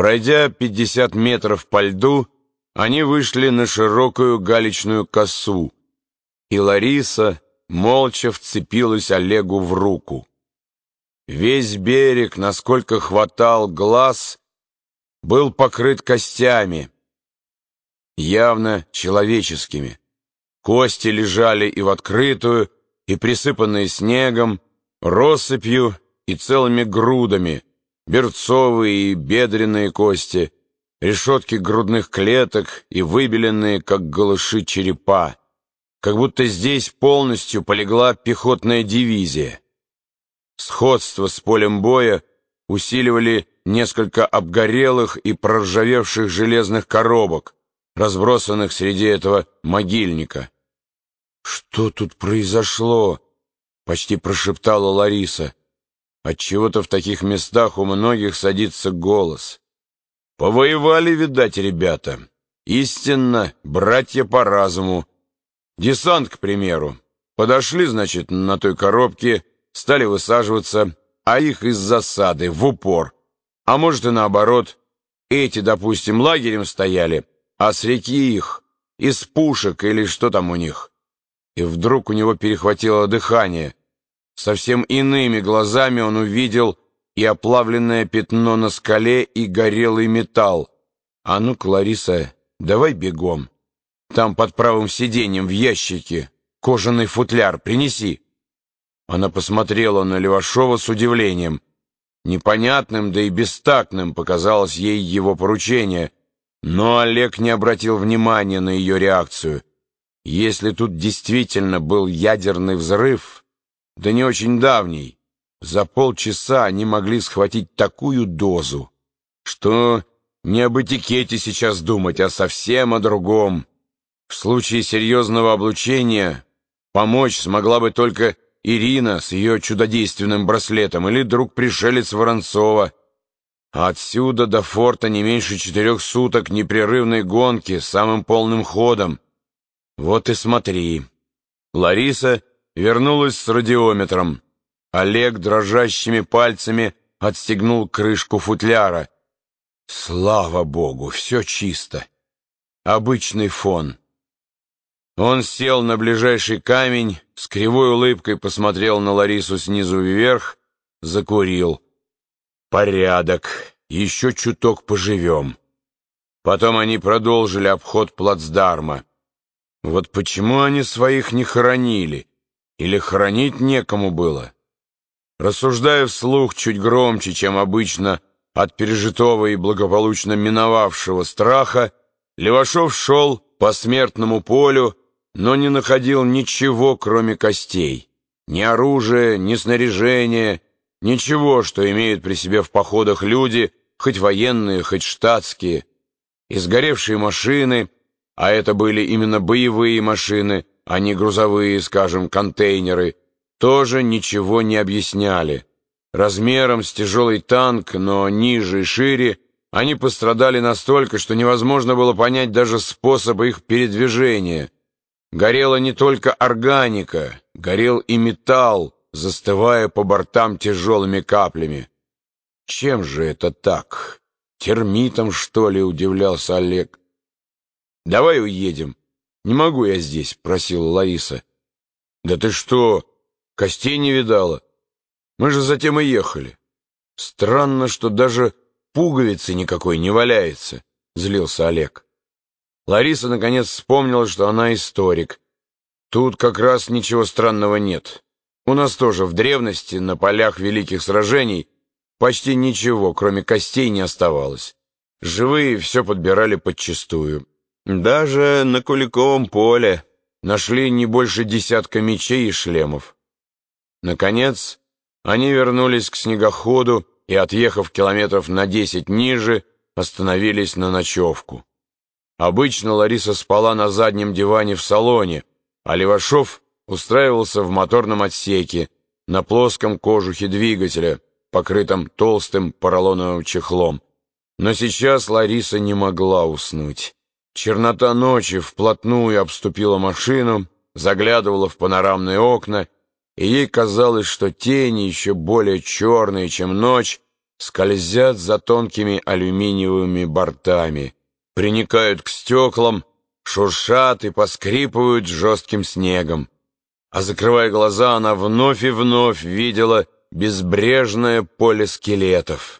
Пройдя 50 метров по льду, они вышли на широкую галечную косу, и Лариса молча вцепилась Олегу в руку. Весь берег, насколько хватал глаз, был покрыт костями, явно человеческими. Кости лежали и в открытую, и присыпанные снегом, россыпью и целыми грудами, берцовые и бедренные кости, решетки грудных клеток и выбеленные, как голыши, черепа. Как будто здесь полностью полегла пехотная дивизия. Сходство с полем боя усиливали несколько обгорелых и проржавевших железных коробок, разбросанных среди этого могильника. «Что тут произошло?» — почти прошептала Лариса. Отчего-то в таких местах у многих садится голос. «Повоевали, видать, ребята. Истинно, братья по разуму. Десант, к примеру. Подошли, значит, на той коробке, стали высаживаться, а их из засады, в упор. А может и наоборот. Эти, допустим, лагерем стояли, а с реки их, из пушек или что там у них. И вдруг у него перехватило дыхание. Совсем иными глазами он увидел и оплавленное пятно на скале, и горелый металл. А ну, Клариса, давай бегом. Там под правым сиденьем в ящике кожаный футляр принеси. Она посмотрела на Левашова с удивлением. Непонятным, да и бестактным показалось ей его поручение, но Олег не обратил внимания на ее реакцию. Если тут действительно был ядерный взрыв, да не очень давний, за полчаса они могли схватить такую дозу, что не об этикете сейчас думать, а совсем о другом. В случае серьезного облучения помочь смогла бы только Ирина с ее чудодейственным браслетом или друг-пришелец Воронцова. Отсюда до форта не меньше четырех суток непрерывной гонки с самым полным ходом. Вот и смотри. Лариса вернулась с радиометром. Олег дрожащими пальцами отстегнул крышку футляра. Слава богу, все чисто. Обычный фон. Он сел на ближайший камень, с кривой улыбкой посмотрел на Ларису снизу вверх, закурил. Порядок, еще чуток поживем. Потом они продолжили обход плацдарма. Вот почему они своих не хоронили? Или хоронить некому было? Рассуждая вслух чуть громче, чем обычно, от пережитого и благополучно миновавшего страха, Левашов шел по смертному полю, но не находил ничего, кроме костей. Ни оружия, ни снаряжения, ничего, что имеют при себе в походах люди, хоть военные, хоть штатские. Изгоревшие машины — а это были именно боевые машины, а не грузовые, скажем, контейнеры, тоже ничего не объясняли. Размером с тяжелый танк, но ниже и шире, они пострадали настолько, что невозможно было понять даже способ их передвижения. Горела не только органика, горел и металл, застывая по бортам тяжелыми каплями. Чем же это так? Термитом, что ли, удивлялся Олег. Давай уедем. Не могу я здесь, просила Лариса. Да ты что, костей не видала? Мы же затем и ехали. Странно, что даже пуговицы никакой не валяется, злился Олег. Лариса наконец вспомнила, что она историк. Тут как раз ничего странного нет. У нас тоже в древности на полях великих сражений почти ничего, кроме костей, не оставалось. Живые все подбирали подчистую. Даже на Куликовом поле нашли не больше десятка мечей и шлемов. Наконец, они вернулись к снегоходу и, отъехав километров на десять ниже, остановились на ночевку. Обычно Лариса спала на заднем диване в салоне, а Левашов устраивался в моторном отсеке на плоском кожухе двигателя, покрытом толстым поролоновым чехлом. Но сейчас Лариса не могла уснуть. Чернота ночи вплотную обступила машину, заглядывала в панорамные окна, и ей казалось, что тени, еще более черные, чем ночь, скользят за тонкими алюминиевыми бортами, приникают к стеклам, шуршат и поскрипывают жестким снегом. А закрывая глаза, она вновь и вновь видела безбрежное поле скелетов.